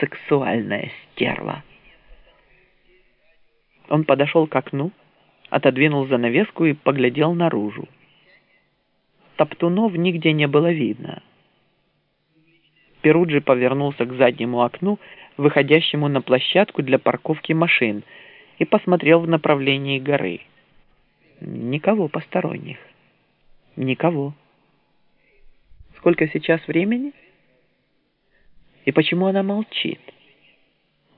сексуальная стерва. Он подошел к окну, отодвинул занавеску и поглядел наружу. Топтунов нигде не было видно. Перуджи повернулся к заднему окну, выходящему на площадку для парковки машин, и посмотрел в направлении горы. Никого посторонних. Никого. Сколько сейчас времени? И почему она молчит?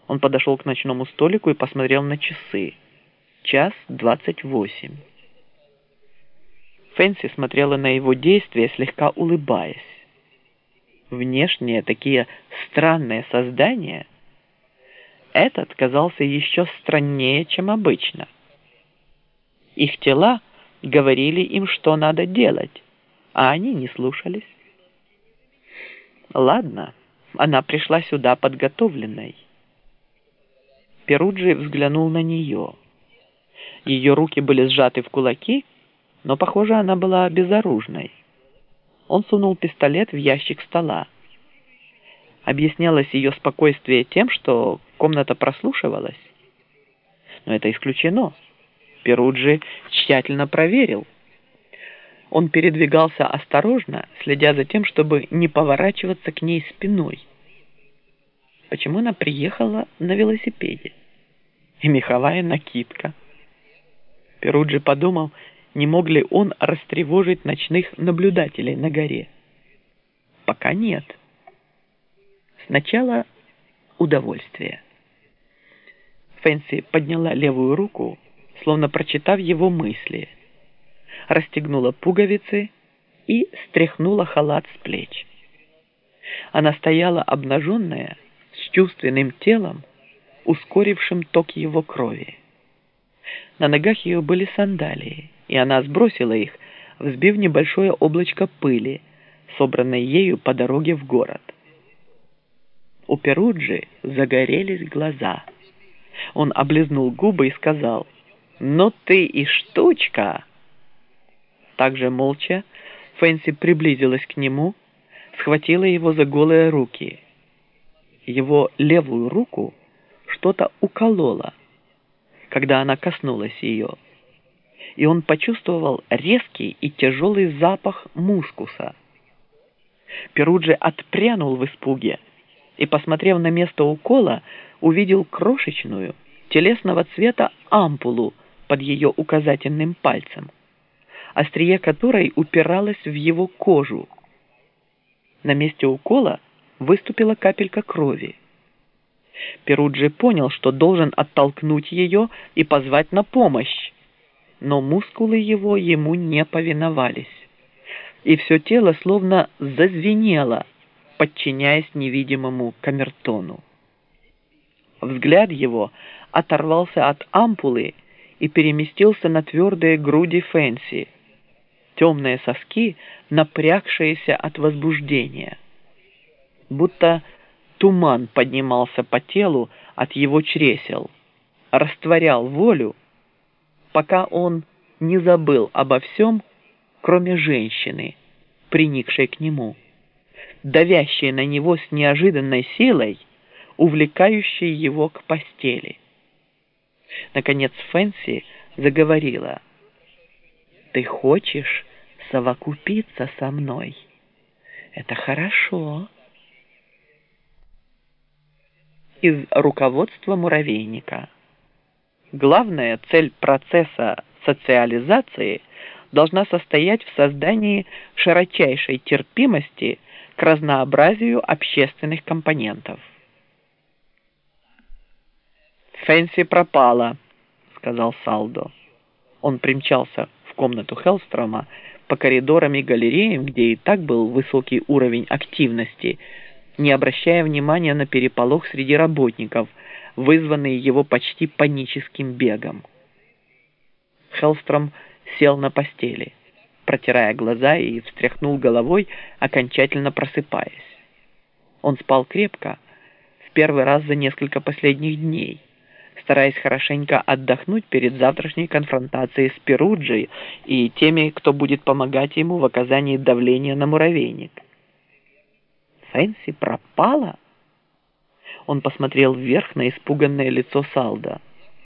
Он подошел к ночному столику и посмотрел на часы. Час двадцать восемь. Фэнси смотрела на его действия, слегка улыбаясь. Внешние такие странные создания. Этот казался еще страннее, чем обычно. Их тела говорили им, что надо делать, а они не слушались. Ладно, она пришла сюда подготовленной. Перуджи взглянул на нее. Ее руки были сжаты в кулаки, но, похоже, она была безоружной. Он сунул пистолет в ящик стола. Объяснялось ее спокойствие тем, что комната прослушивалась. Но это исключено. Перуджи тщательно проверил. Он передвигался осторожно, следя за тем, чтобы не поворачиваться к ней спиной. Почему она приехала на велосипеде? И меховая накидка. Перуджи подумал, не мог ли он растревожить ночных наблюдателей на горе. Пока нет. Сначала удовольствие. Фэнси подняла левую руку, словно прочитав его мысли, расстегнула пуговицы и стряхнула халат с плеч. Она стояла обнаженная, с чувственным телом, ускорившим ток его крови. На ногах ее были сандалии, и она сбросила их, взбив небольшое облачко пыли, собранной ею по дороге в город. У Перуджи загорелись глаза. Он облизнул губы и сказал, «Ну ты и штучка!» Также молча Фэнси приблизилась к нему, схватила его за голые руки. Его левую руку что-то укололо, когда она коснулась ее. И он почувствовал резкий и тяжелый запах мускуса. Перуджи отпрянул в испуге и, посмотрев на место укола, увидел крошечную, телесного цвета ампулу под ее указательным пальцем, острие которой упиралось в его кожу. На месте укола выступила капелька крови. Перуджи понял, что должен оттолкнуть ее и позвать на помощь, но мускулы его ему не повиновались, и все тело словно зазвенело, подчиняясь невидимому камертону. Взгляд его оторвался от ампулы и переместился на твердые груди Фэнси, темные соски, напрягшиеся от возбуждения. Будто туман поднимался по телу от его чресел, растворял волю, пока он не забыл обо всем, кроме женщины, приникшей к нему, давящей на него с неожиданной силой, увлекающей его к постели. Наконец Фэнси заговорила. «Ты хочешь совокупиться со мной? Это хорошо». Из руководства муравейника. Главная цель процесса социализации должна состоять в создании широчайшей терпимости к разнообразию общественных компонентов. «Фэнси пропала», — сказал Салдо. Он примчался комнату Хеллстрома по коридорам и галереям, где и так был высокий уровень активности, не обращая внимания на переполох среди работников, вызванный его почти паническим бегом. Хеллстром сел на постели, протирая глаза и встряхнул головой, окончательно просыпаясь. Он спал крепко, в первый раз за несколько последних дней, стараясь хорошенько отдохнуть перед завтрашней конфронтацией с Перуджей и теми, кто будет помогать ему в оказании давления на муравейник. Фэнси пропала? Он посмотрел вверх на испуганное лицо Салда.